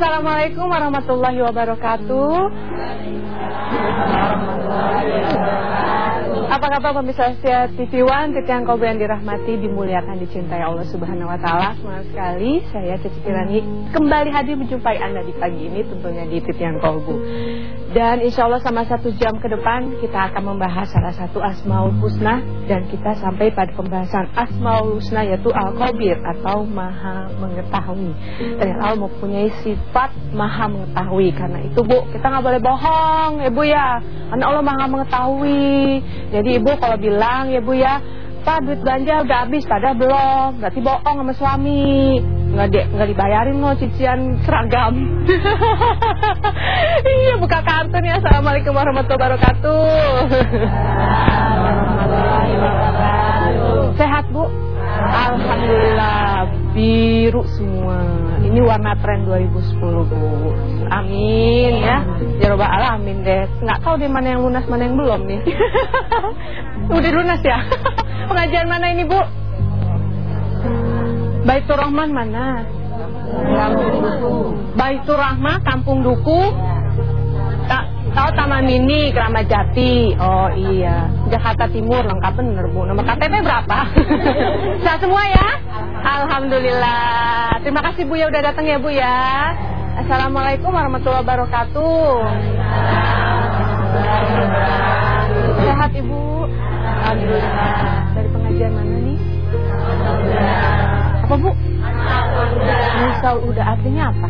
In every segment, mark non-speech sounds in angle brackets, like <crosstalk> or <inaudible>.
Assalamualaikum warahmatullahi wabarakatuh. Apa kabar pemirsa setia TV One, yang kau yang dirahmati, dimuliakan, dicintai Allah Subhanahu Wa Taala. Semangat sekali, saya Cici Kirani kembali hadir menjumpai anda di pagi ini, tentunya di Titian Kolbu. Dan insya Allah sama satu jam ke depan kita akan membahas salah satu Asmaul Husna dan kita sampai pada pembahasan Asmaul Husna yaitu Al-Qabir atau Maha Mengetahui. Dan Allah mempunyai sifat Maha Mengetahui karena itu Bu kita nggak boleh bohong ya Bu ya. Karena Allah Maha Mengetahui. Jadi Ibu kalau bilang ya Bu ya Pak duit belanja udah habis pada belum Berarti bohong sama suami Nggak, di, nggak dibayarin loh cician seragam <laughs> Iya buka kartu nih Assalamualaikum warahmatullahi wabarakatuh Sehat Bu? Alhamdulillah biru semua. Ini warna tren 2010 Bu. Amin ya. Ya robbal alamin deh. Nggak tahu di mana yang lunas mana yang belum nih. <laughs> Udah lunas ya? <laughs> Pengajian mana ini Bu? Baitur Rahman mana? Baitur Rahman Kampung Duku. Tak tahu Taman Mini Keramat Jati. Oh iya, Jakarta Timur lengkap bener Bu. Nomor KTP berapa? <laughs> Sehat semua ya? Alhamdulillah. Terima kasih Bu ya udah datang ya Bu ya. Assalamualaikum warahmatullahi wabarakatuh. Sehat Ibu? Alhamdulillah. Dari pengajian mana? Apa Bu? Misal udah artinya apa?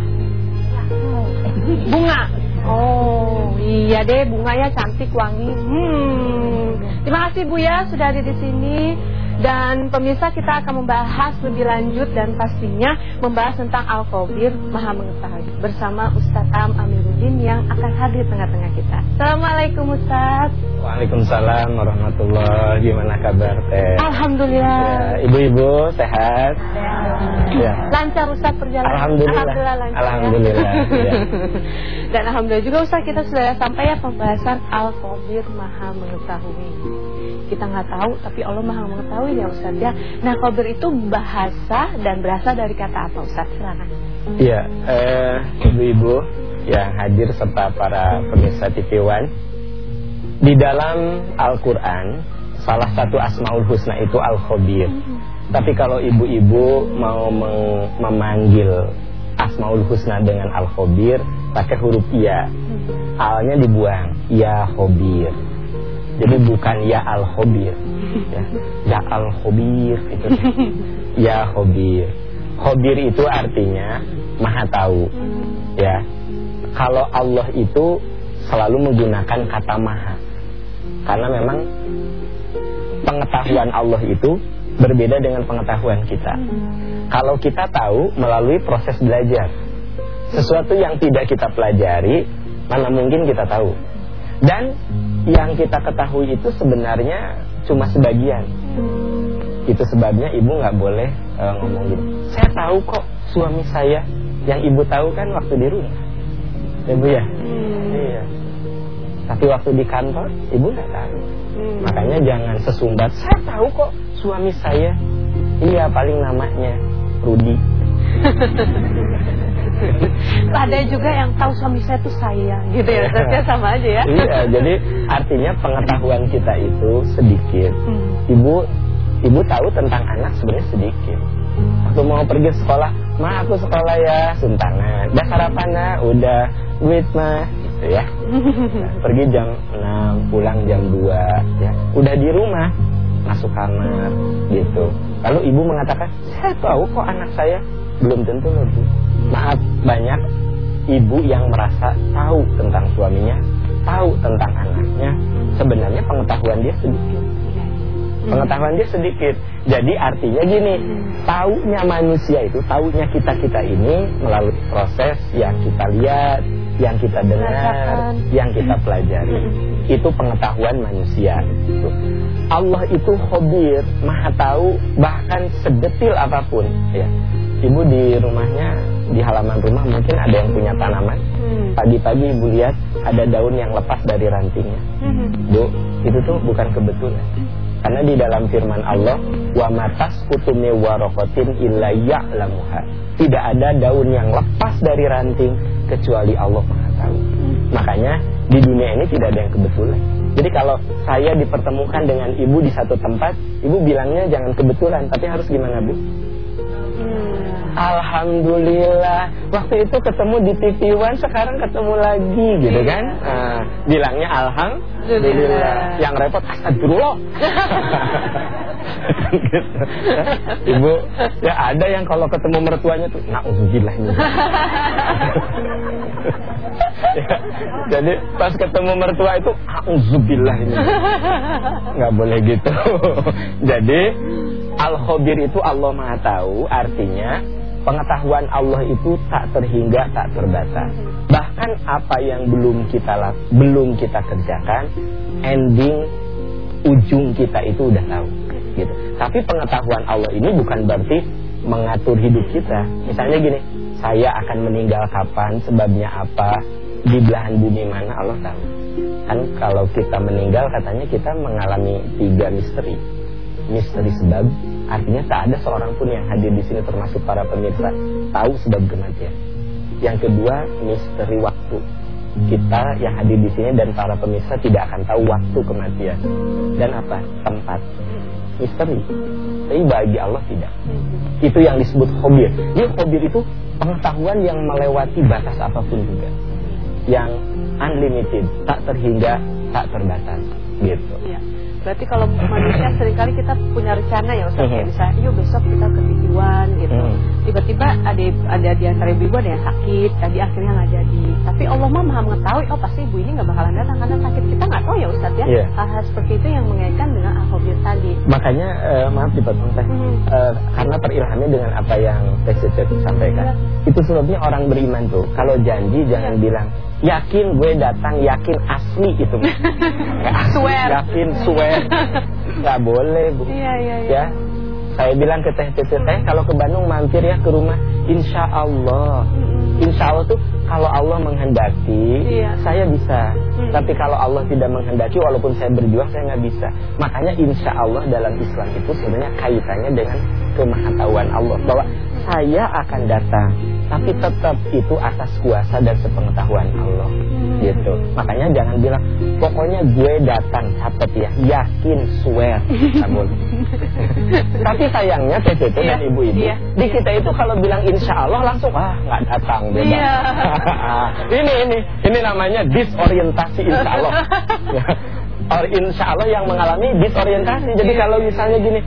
Bunga. Oh iya deh bunganya cantik wangi. Hmm. Terima kasih Bu ya sudah ada di sini. Dan pemirsa kita akan membahas lebih lanjut dan pastinya membahas tentang Al-Qobir Maha Mengetahui bersama Ustadz Am Amiruddin yang akan hadir tengah-tengah kita. Assalamualaikum Ustadz. Waalaikumsalam warahmatullahi Gimana kabar teh? Alhamdulillah. Ya, Ibu-ibu sehat? Ya. Lancar Ustadz perjalanan. Alhamdulillah. Alhamdulillah lancar. Alhamdulillah. <laughs> Ya. Dan alhamdulillah juga Ustadz kita sudah sampai ya pembahasan Al-Qobir Maha Mengetahui. Kita nggak tahu tapi Allah Maha Mengetahui ya Ustaz ya. Nah, Qobir itu bahasa dan berasal dari kata apa Ustaz? Silakan. Iya, eh, ibu-ibu yang hadir serta para pemirsa TV One. Di dalam Al-Qur'an salah satu Asmaul Husna itu Al-Khabir. Tapi kalau ibu-ibu mau memanggil Asmaul Husna dengan Al-Khabir pakai huruf iya. Alnya dibuang, ya Khabir. Jadi bukan ya al-khobir ya. Ya al-khobir itu Ya khobir. Khobir itu artinya Maha tahu Ya. Kalau Allah itu Selalu menggunakan kata maha. Karena memang Pengetahuan Allah itu Berbeda dengan pengetahuan kita. Kalau kita tahu Melalui proses belajar Sesuatu yang tidak kita pelajari Mana mungkin kita tahu. Dan yang kita ketahui itu sebenarnya cuma sebagian. Itu sebabnya ibu nggak boleh uh, ngomong gini. Saya tahu kok suami saya. Yang ibu tahu kan waktu di rumah. Ya bu ya? Iya. Tapi waktu di kantor ibu nggak tahu. Makanya jangan sesumbat. Saya tahu kok suami saya. Iya paling namanya Rudi. <laughs> <laughs> Ada juga yang tahu suami saya itu saya gitu ya. Terusnya sama aja ya. Iya, jadi artinya pengetahuan kita itu sedikit. Hmm. Ibu ibu tahu tentang anak sebenarnya sedikit. Waktu mau pergi sekolah, "Ma, aku sekolah ya." Suntangan. "Udah sarapan, nah? Udah. Duit, mah." Gitu ya. Nah, <laughs> pergi jam 6, pulang jam 2, ya. Udah di rumah, masuk kamar gitu. Lalu ibu mengatakan, "Saya tahu kok anak saya." Belum tentu Bu. Maaf, banyak ibu yang merasa tahu tentang suaminya, tahu tentang anaknya. Sebenarnya pengetahuan dia sedikit. Pengetahuan dia sedikit. Jadi artinya gini, taunya manusia itu, taunya kita-kita ini melalui proses yang kita lihat, yang kita dengar, Rasakan. yang kita pelajari. Itu pengetahuan manusia. Allah itu khabir, maha tahu bahkan sedetil apa pun. Ya. Ibu di rumahnya, di halaman rumah mungkin ada yang punya tanaman. Hmm. Pagi-pagi ibu lihat ada daun yang lepas dari rantingnya. Hmm. Bu, itu tuh bukan kebetulan. Karena di dalam firman Allah, wa matas kutume warokotin illa ya'lamuha. Tidak ada daun yang lepas dari ranting kecuali Allah Maha tahu. Makanya di dunia ini tidak ada yang kebetulan. Jadi kalau saya dipertemukan dengan ibu di satu tempat, ibu bilangnya jangan kebetulan, tapi harus gimana bu? Alhamdulillah. Waktu itu ketemu di TV One Sekarang ketemu lagi gitu kan? Nah, Bilangnya Alhamdulillah. Yang repot Astagfirullah. <laughs> Ibu Ya ada yang kalau ketemu mertuanya tuh Na'udzubillah <laughs> ya, Jadi pas ketemu mertua itu Na'udzubillah ini. Nggak boleh gitu. <laughs> Jadi Al-Khabir itu Allah Maha Tahu Artinya pengetahuan Allah itu tak terhingga, tak terbatas. Bahkan apa yang belum kita belum kita kerjakan, ending ujung kita itu udah tahu. Gitu. Tapi pengetahuan Allah ini bukan berarti mengatur hidup kita. Misalnya gini, saya akan meninggal kapan, sebabnya apa, di belahan bumi mana Allah tahu. Kan kalau kita meninggal katanya kita mengalami tiga misteri. Misteri sebab, Artinya tak ada seorang pun yang hadir di sini termasuk para pemirsa tahu sebab kematian. Yang kedua, misteri waktu. Kita yang hadir di sini dan para pemirsa tidak akan tahu waktu kematian. Dan apa? Tempat. Misteri. Tapi bagi Allah tidak. Itu yang disebut hobir. Ini hobir itu pengetahuan yang melewati batas apa pun juga. Yang unlimited, tak terhingga, tak terbatas. Gitu. Ya. Berarti kalau manusia sering kali kita punya rencana ya Ustaz, kayak bisa, yuk besok kita ke Titiwan gitu. Tiba-tiba ada ada di antara ibu ada yang sakit, tadi akhirnya nggak jadi. Tapi Allah mah maha mengetahui, oh pasti ibu ini nggak bakalan datang karena sakit kita nggak tahu ya Ustaz ya. Yeah. Hal-hal seperti itu yang mengaitkan dengan al tadi. Makanya uh, maaf dipotong teh, uh, karena terilhami dengan apa yang Teh sampaikan. Yeah. Itu sebabnya orang beriman tuh, kalau janji jangan yeah. bilang yakin gue datang, yakin asli itu. <laughs> swear. Yakin swear. Gak boleh, Bu. Iya, iya, iya. Ya. Saya bilang ke Teh Teh, Teh kalau ke Bandung mampir ya ke rumah. Insya Allah. Insya Allah tuh kalau Allah menghendaki, iya. saya bisa. Hmm. Tapi kalau Allah tidak menghendaki, walaupun saya berjuang, saya nggak bisa. Makanya insya Allah dalam Islam itu sebenarnya kaitannya dengan kemahatauan Allah. Bahwa saya akan datang. Tapi tetap itu atas kuasa dan sepengetahuan Allah. Hmm. gitu. Makanya jangan bilang pokoknya gue datang catat ya. Yakin swear namun <laughs> tapi sayangnya itu iya, dan ibu-ibu iya, di kita itu kalau bilang insya Allah langsung ah nggak datang beda iya. <laughs> ini ini ini namanya disorientasi insya Allah <laughs> or insya Allah yang mengalami disorientasi. Jadi kalau misalnya gini,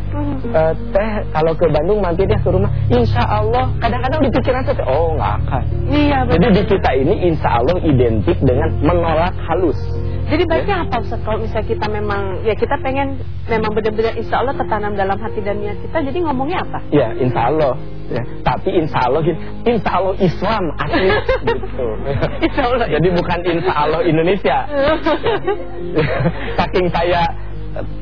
uh, teh kalau ke Bandung mampir dia ke rumah, insya Allah kadang-kadang di pikiran saya, oh nggak akan. Iya. Betul. Jadi di kita ini insya Allah identik dengan menolak halus. Jadi baiknya apa Ustaz kalau misalnya kita memang ya kita pengen memang benar-benar insya Allah tertanam dalam hati dan niat kita jadi ngomongnya apa? Ya insya Allah ya. Tapi insya Allah gitu, insya Allah Islam asli gitu. <laughs> insya Allah. Jadi bukan insya Allah Indonesia. <laughs> Saking saya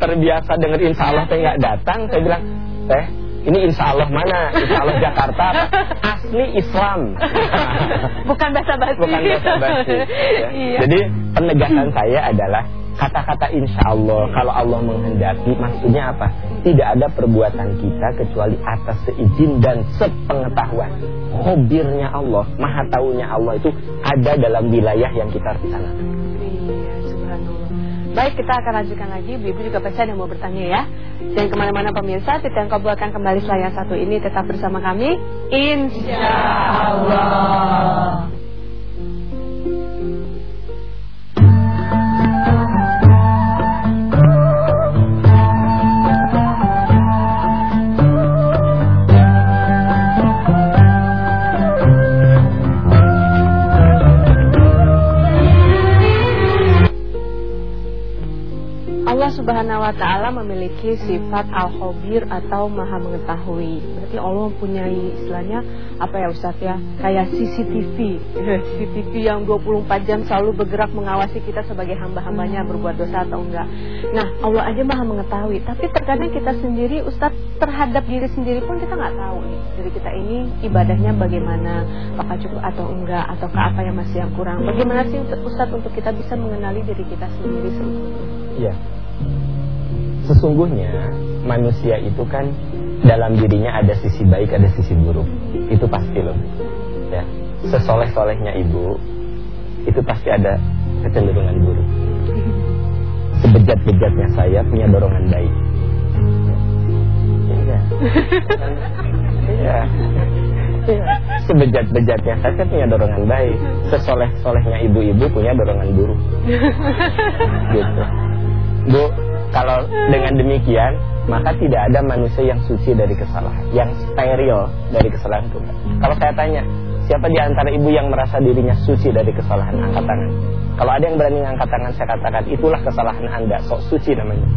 terbiasa dengan insya Allah saya nggak datang, saya bilang teh ini insya Allah mana? Insya Allah Jakarta Asli Islam <laughs> Bukan bahasa basi Bukan bahasa basi ya. iya. Jadi penegasan saya adalah Kata-kata insya Allah Kalau Allah menghendaki Maksudnya apa? Tidak ada perbuatan kita Kecuali atas seizin dan sepengetahuan Hobirnya Allah Maha taunya Allah itu Ada dalam wilayah yang kita rencanakan Baik, kita akan lanjutkan lagi. Ibu juga pasti ada yang mau bertanya ya. Dan ke mana-mana pemirsa, Titian Kabul akan kembali yang satu ini. Tetap bersama kami. Insya Allah. Wa taala memiliki sifat al-khabir atau maha mengetahui. Berarti Allah mempunyai istilahnya apa ya Ustaz ya? Kayak CCTV. CCTV yang 24 jam selalu bergerak mengawasi kita sebagai hamba-hambanya berbuat dosa atau enggak. Nah, Allah aja maha mengetahui, tapi terkadang kita sendiri Ustaz terhadap diri sendiri pun kita nggak tahu nih. Diri kita ini ibadahnya bagaimana, apakah cukup atau enggak ataukah apa yang masih yang kurang. Bagaimana sih Ustaz untuk kita bisa mengenali diri kita sendiri sebetulnya? Iya. Sesungguhnya manusia itu kan dalam dirinya ada sisi baik, ada sisi buruk. Itu pasti loh. Ya. Sesoleh-solehnya ibu itu pasti ada kecenderungan buruk. Sebejat-bejatnya saya punya dorongan baik. Iya. Iya. Iya. Sebejat-bejatnya saya punya dorongan baik. Sesoleh-solehnya ibu-ibu punya dorongan buruk. Gitu. Bu, kalau dengan demikian maka tidak ada manusia yang suci dari kesalahan, yang steril dari kesalahan itu. Kalau saya tanya, siapa di antara ibu yang merasa dirinya suci dari kesalahan? Angkat tangan. Kalau ada yang berani angkat tangan, saya katakan itulah kesalahan Anda, sok suci namanya.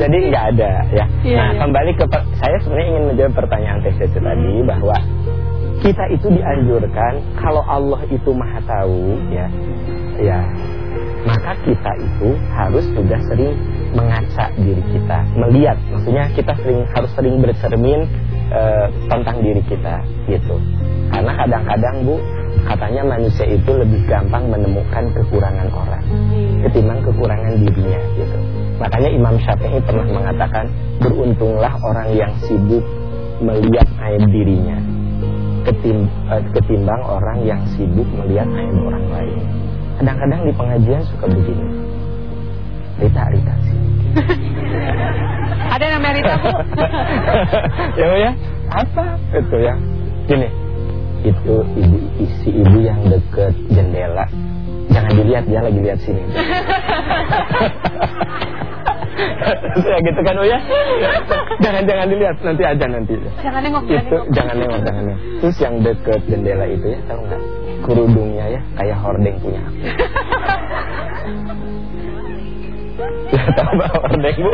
Jadi nggak ada ya. Iya, nah iya. kembali ke saya sebenarnya ingin menjawab pertanyaan TCC tadi bahwa kita itu dianjurkan kalau Allah itu maha tahu ya, ya maka kita itu harus juga sering mengaca diri kita, melihat, maksudnya kita sering harus sering bercermin eh, tentang diri kita gitu. Karena kadang-kadang bu, katanya manusia itu lebih gampang menemukan kekurangan orang Iya. ketimbang kekurangan dirinya gitu. Makanya Imam Syafi'i pernah mengatakan beruntunglah orang yang sibuk melihat aib dirinya eh, ketimbang orang yang sibuk melihat aib orang lain. Kadang-kadang di pengajian suka begini. Rita Rita sih. Ada yang Rita Bu? <laughs> ya ya. Apa? Itu ya. Gini. Itu ibu isi ibu yang deket jendela. Jangan dilihat dia lagi lihat sini. <laughs> Ya gitu kan Bu ya? Jangan jangan dilihat. Nanti aja nanti. Jangan nengok, jangan itu jangan nengok jangan nengok. Terus yang deket jendela itu ya tahu nggak kerudungnya ya kayak hordeng punya. Aku tahu nggak hordeng bu.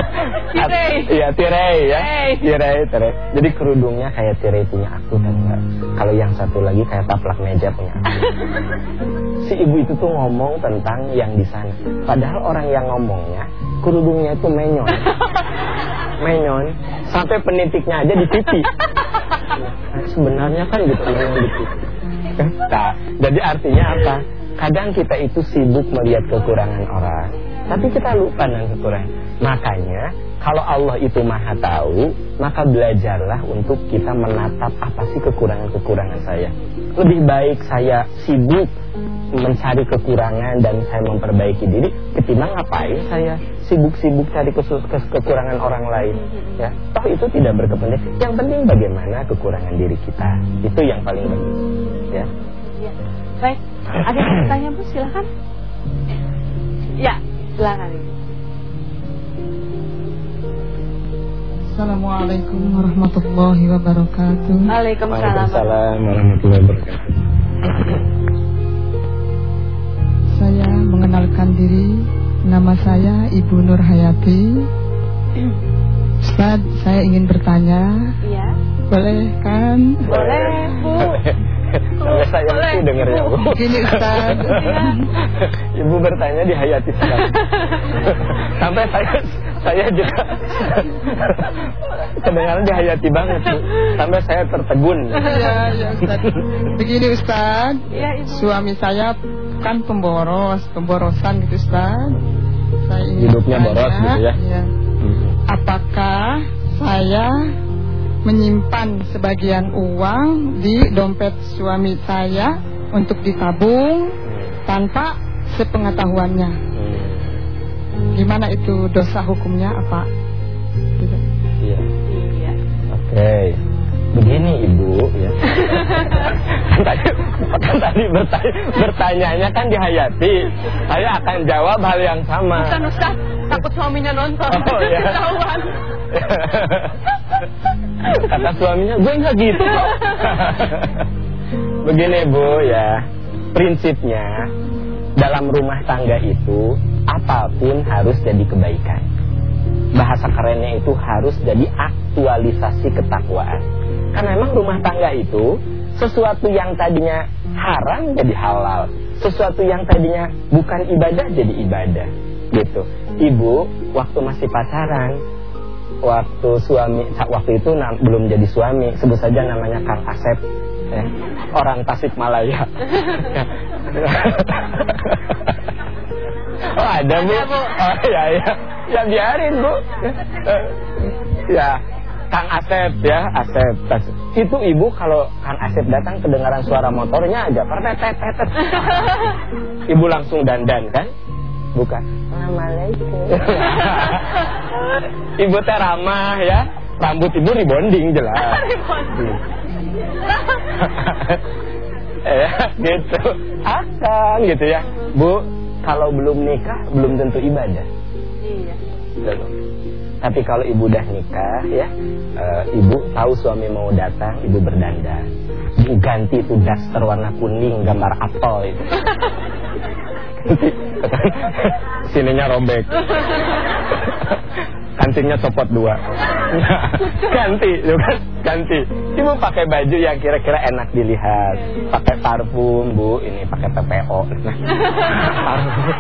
Tirai. iya tirai ya. Tirai. tirai jadi kerudungnya kayak tirai punya aku nggak kalau yang satu lagi kayak taplak meja punya aku. Si ibu itu tuh ngomong tentang yang di sana. Padahal orang yang ngomongnya kerudungnya itu menyon. Menyon. Sampai penitiknya aja di pipi. Nah, sebenarnya kan gitu menyon di pipi nah, jadi artinya apa? Kadang kita itu sibuk melihat kekurangan orang tapi kita lupa dengan kekurangan. Makanya kalau Allah itu maha tahu maka belajarlah untuk kita menatap apa sih kekurangan-kekurangan saya. Lebih baik saya sibuk mencari kekurangan dan saya memperbaiki diri ketimbang ngapain saya sibuk-sibuk cari kes- kekurangan orang lain ya. Toh itu tidak berkepentingan. Yang penting bagaimana kekurangan diri kita. Itu yang paling Iya. Baik, ada bertanya Bu? Silakan. Ya, silakan. Assalamualaikum warahmatullahi wabarakatuh. Waalaikumsalam. Waalaikumsalam warahmatullahi wabarakatuh Saya mengenalkan diri. Nama saya Ibu Nur Hayati. Ustaz, saya ingin bertanya. Iya. Boleh kan? Boleh, Bu. <laughs> Sampai saya mesti dengernya Bu Gini Ustaz. Iya. Ibu bertanya di hayati sekali Sampai saya saya juga Kedengaran di hayati banget Bu Sampai saya tertegun Iya, ya Ustaz. Begini Ustaz. Iya, Ibu. Suami saya kan pemboros, pemborosan gitu Ustaz. Saya Hidupnya boros gitu ya? iya. Apakah saya menyimpan sebagian uang di dompet suami saya untuk ditabung tanpa sepengetahuannya? Gimana itu dosa hukumnya apa? Gitu. Iya Iya. Oke Begini ibu ya kan <laughs> tadi, kan tadi bertanya, bertanyanya kan di hayati Saya akan jawab hal yang sama Bukan Ustaz, takut suaminya nonton. Oh, iya. Ketahuan. <laughs> Kata suaminya, gue nggak gitu kok. Begini bu ya, prinsipnya dalam rumah tangga itu apa pun harus jadi kebaikan. Bahasa kerennya itu harus jadi aktualisasi ketakwaan. Karena memang rumah tangga itu sesuatu yang tadinya haram jadi halal, sesuatu yang tadinya bukan ibadah jadi ibadah. Gitu. Ibu waktu masih pacaran waktu suami waktu itu nam- belum jadi suami. Sebut saja namanya Kang Asep. Ya, orang Tasikmalaya <laughs> oh ada bu? Oh iya iya. Ya biarin bu. Eh, ya Kang Asep ya Asep. Itu ibu kalau Kang Asep datang kedengaran suara motornya aja pertetetetet <laughs> ibu langsung dandan kan? Bukan Assalamualaikum. <laughs> Ibu teh ramah ya. Rambut ibu rebonding jelas. <laughs> <laughs> Ya gitu. Akan gitu ya. Bu kalau belum nikah belum tentu ibadah. Iya. belum tapi kalau ibu udah nikah ya eh, ibu tahu suami mau datang ibu berdandan. Ibu ganti itu daster warna kuning gambar apel itu. <laughs> sininya robek <laughs> kancingnya copot dua. <laughs> Ganti itu kan ganti. Ibu pakai baju yang kira-kira enak dilihat. Pakai parfum bu. Ini pakai PPO nah, parfum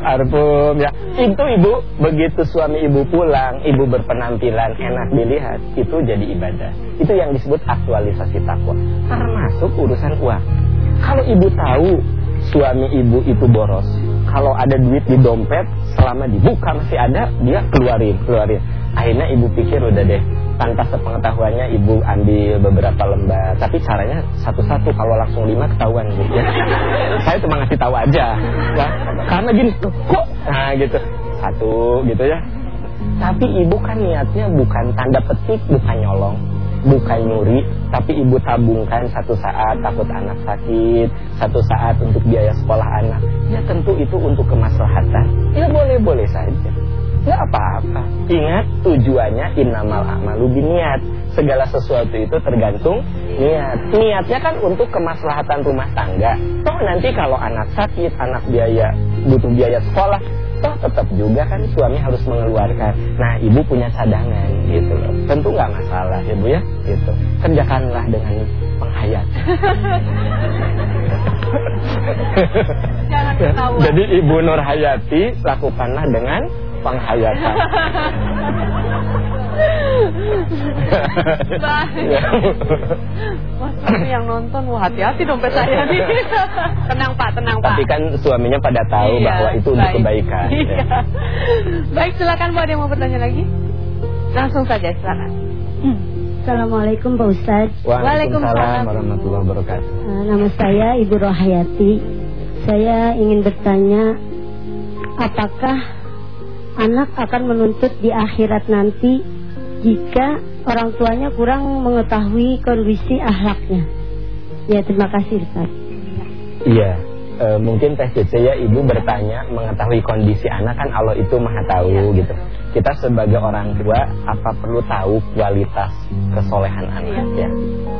parfum ya. Itu ibu begitu suami ibu pulang ibu berpenampilan enak dilihat itu jadi ibadah. Itu yang disebut aktualisasi takwa. Termasuk urusan uang. Kalau ibu tahu suami ibu itu boros. Kalau ada duit di dompet selama dibuka masih ada dia keluarin keluarin. Akhirnya ibu pikir udah deh tanpa sepengetahuannya ibu ambil beberapa lembar. Tapi caranya satu-satu kalau langsung lima ketahuan bu ya. Saya cuma ngasih tahu aja. Ya karena gini kok? Nah gitu. Satu gitu ya. Tapi ibu kan niatnya bukan tanda petik bukan nyolong bukan nyuri tapi ibu tabungkan satu saat takut anak sakit satu saat untuk biaya sekolah anak. Ya tentu itu untuk kemaslahatan. Ya boleh-boleh saja. Nggak apa-apa. Ingat tujuannya innamal a'malu biniat segala sesuatu itu tergantung niat. Niatnya kan untuk kemaslahatan rumah tangga. Toh nanti kalau anak sakit anak biaya butuh biaya sekolah toh tetap juga kan suami harus mengeluarkan. Nah ibu punya cadangan gitu loh. Tentu nggak masalah ya bu ya? Gitu. Kerjakanlah dengan penghayat. <laughs> Jadi ibu Nur Hayati lakukanlah dengan penghayatan. Ya. <laughs> Mas yang nonton, wah hati-hati dompet saya nih. <laughs> tenang Pak, tenang Pak. tapi kan suaminya pada tahu Iya, bahwa itu untuk baik. kebaikan ya. Iya. Baik, silakan Bu ada yang mau bertanya lagi? Langsung saja, silakan. Assalamualaikum Pak Ustadz Waalaikumsalam Waalaikumsalam. warahmatullahi wabarakatuh Eh, Nama saya Ibu Rohayati Saya ingin bertanya Apakah anak akan menuntut di akhirat nanti Jika orang tuanya kurang mengetahui kondisi ahlaknya Ya terima kasih Ustaz Iya, e, mungkin Teh Cece ya ibu bertanya mengetahui kondisi anak kan Allah itu maha tahu Iya. gitu. Kita sebagai orang tua apa perlu tahu kualitas kesolehan anak Iya. ya.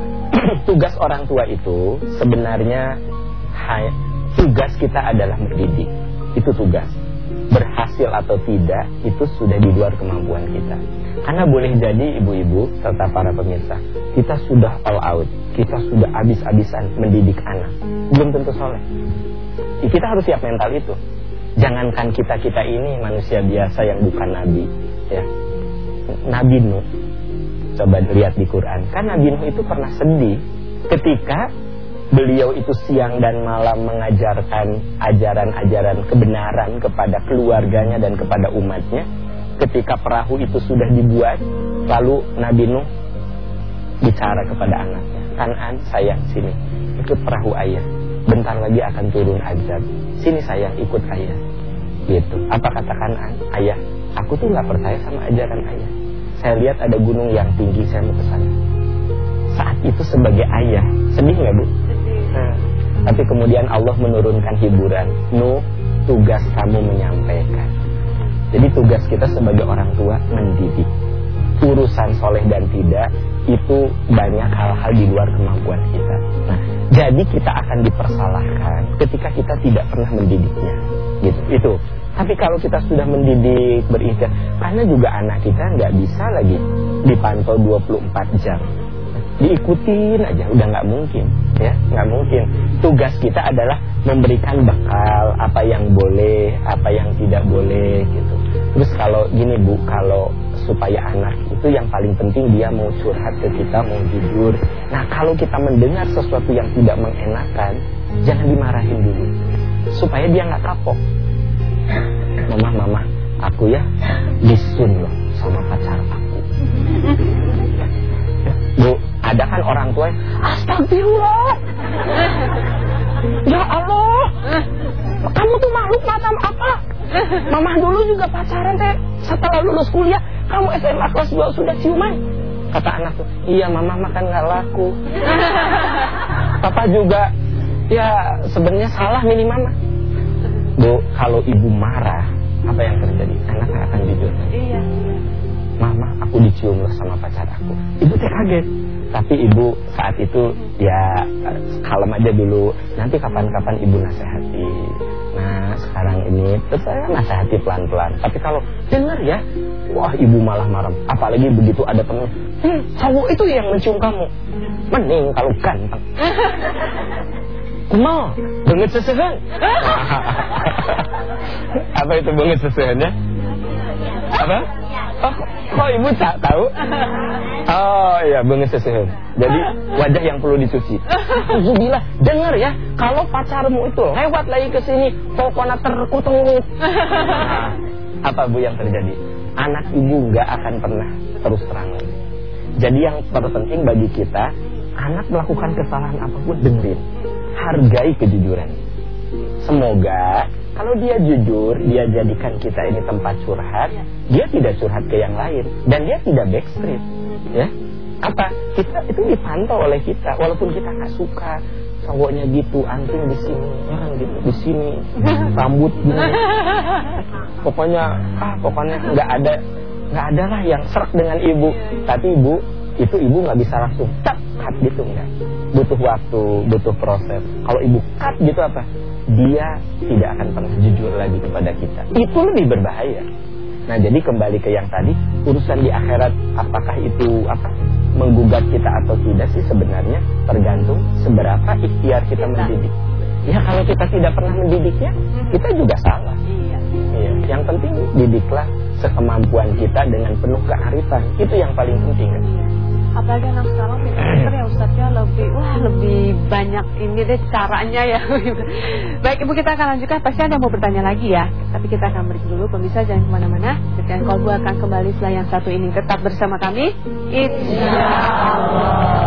<clears throat> tugas orang tua itu sebenarnya hai- tugas kita adalah mendidik. Itu tugas. Berhasil atau tidak itu sudah di luar kemampuan kita. Karena boleh jadi ibu-ibu serta para pemirsa, kita sudah all out, kita sudah habis-habisan mendidik anak. Belum tentu soleh. Kita harus siap mental itu. Jangankan kita-kita ini manusia biasa yang bukan nabi, ya. Nabi Nuh. Coba lihat di Quran. Kan Nabi Nuh itu pernah sedih ketika beliau itu siang dan malam mengajarkan ajaran-ajaran kebenaran kepada keluarganya dan kepada umatnya. Ketika perahu itu sudah dibuat, lalu Nabi Nuh bicara kepada anaknya, Kanan sayang sini, ikut perahu ayah. Bentar lagi akan turun azab. Sini sayang ikut ayah. Gitu. Apa kata Kanan? Ayah, aku tuh nggak percaya sama ajaran ayah. Saya lihat ada gunung yang tinggi, saya mau ke sana. Saat itu sebagai ayah, sedih nggak bu? Nah, tapi kemudian Allah menurunkan hiburan. Nuh, tugas kamu menyampaikan. Jadi tugas kita sebagai orang tua mendidik. Urusan soleh dan tidak itu banyak hal-hal di luar kemampuan kita. Nah, jadi kita akan dipersalahkan ketika kita tidak pernah mendidiknya. Gitu. Itu. Tapi kalau kita sudah mendidik berikhtiar, karena juga anak kita nggak bisa lagi dipantau 24 jam diikutin aja udah nggak mungkin ya nggak mungkin. Tugas kita adalah memberikan bekal apa yang boleh apa yang tidak boleh gitu. Terus kalau gini bu kalau supaya anak itu yang paling penting dia mau curhat ke kita mau jujur. Nah kalau kita mendengar sesuatu yang tidak mengenakan jangan dimarahin dulu supaya dia nggak kapok. Mama mama aku ya disun loh sama pacar aku. Bu, ada orang tua yang, Astagfirullah. Ya Allah. Kamu tuh makhluk macam apa? Mama dulu juga pacaran teh setelah lulus kuliah, kamu SMA kelas 2 sudah ciuman. Kata anak tuh, iya mama makan nggak laku. Papa juga, ya sebenarnya salah milih mama. Bu, kalau ibu marah, apa yang terjadi? Anak akan jujur. Iya. Mama, aku dicium sama pacar aku. Ibu teh kaget. Tapi ibu saat itu ya kalem aja dulu. Nanti kapan-kapan ibu nasihati. Nah sekarang ini terus saya nasihati pelan-pelan. Tapi kalau dengar ya, wah ibu malah marah. Apalagi begitu ada temen, hmm, cowok itu yang mencium kamu. Mending kalau ganteng. <laughs> Mau banget sesehan. <laughs> Apa itu banget sesehannya? Apa? Oh, kok ibu tak tahu? Oh iya, banget sesehan. Jadi wajah yang perlu dicuci. Alhamdulillah, dengar ya, kalau pacarmu itu lewat lagi ke sini, pokoknya terkutuk. Nah, apa bu yang terjadi? Anak ibu nggak akan pernah terus terang lagi. Jadi yang terpenting bagi kita, anak melakukan kesalahan apa pun dengerin, hargai kejujuran. Semoga kalau dia jujur, dia jadikan kita ini tempat curhat, dia tidak curhat ke yang lain dan dia tidak backstreet, ya. Apa? Kita itu dipantau oleh kita walaupun kita nggak suka cowoknya gitu, anting di sini, orang gitu di sini, <laughs> rambut gini. Pokoknya ah pokoknya nggak ada nggak ada lah yang serak dengan ibu. Tapi ibu itu ibu nggak bisa langsung cut gitu enggak. Butuh waktu, butuh proses. Kalau ibu cut gitu apa? Dia tidak akan pernah jujur lagi kepada kita. Itu lebih berbahaya. Nah, jadi kembali ke yang tadi, urusan di akhirat apakah itu apa menggugat kita atau tidak sih sebenarnya tergantung seberapa ikhtiar kita mendidik. Ya kalau kita tidak pernah mendidiknya, kita juga salah. Iya. Iya, yang penting didiklah sekemampuan kita dengan penuh kearifan. Itu yang paling penting kan. Apalagi anak sekarang pinter ya <clears throat> Ustaznya lebih wah lebih banyak ini deh caranya ya. <laughs> Baik Ibu kita akan lanjutkan pasti ada yang mau bertanya lagi ya. Tapi kita akan break dulu pemirsa jangan ke mana-mana. Dan Kolbu akan kembali setelah yang satu ini tetap bersama kami. Insya Allah.